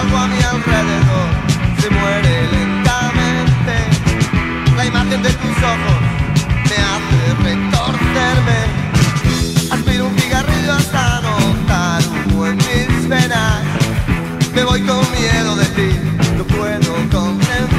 Algo a mi alrededor se muere lentamente. La imagen de tus ojos me hace retorcerme. Aspiro un cigarrillo hasta notar humo en mis venas. Me voy con miedo de ti, no puedo comprender.